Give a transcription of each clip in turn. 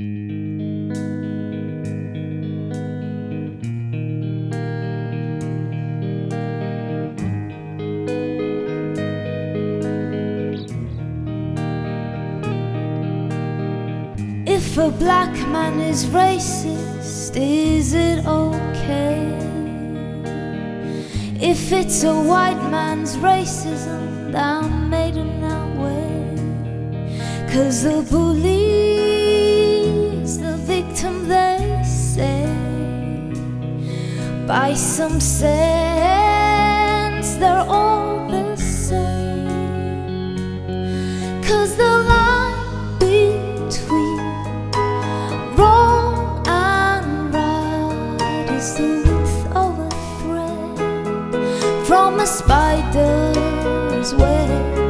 If a black man is racist, is it okay? If it's a white man's racism that made him that way? Cause the bully's By some sense, they're all the same. Cause the line between wrong and right is the width of a thread from a spider's web.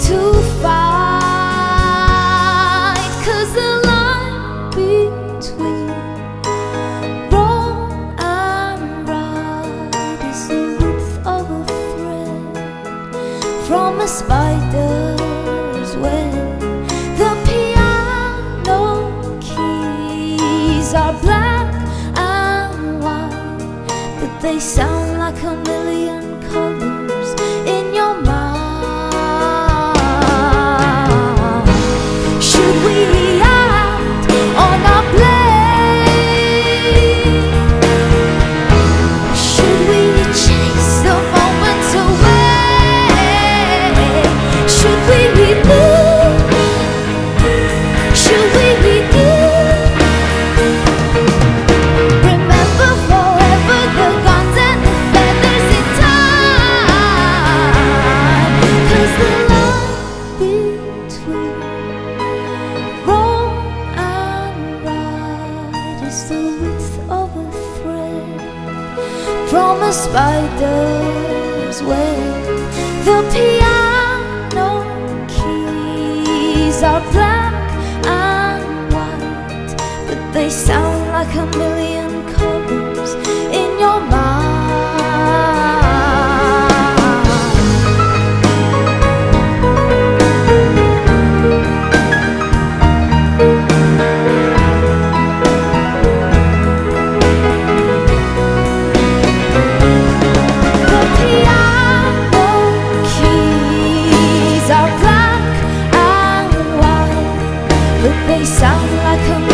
To fight. Cause the line between wrong and right is the of a thread from a spider's web. The piano keys are black and white, but they sound like a million colors from a spider's web. The piano keys are black and white, but they sound like a million but they sound like a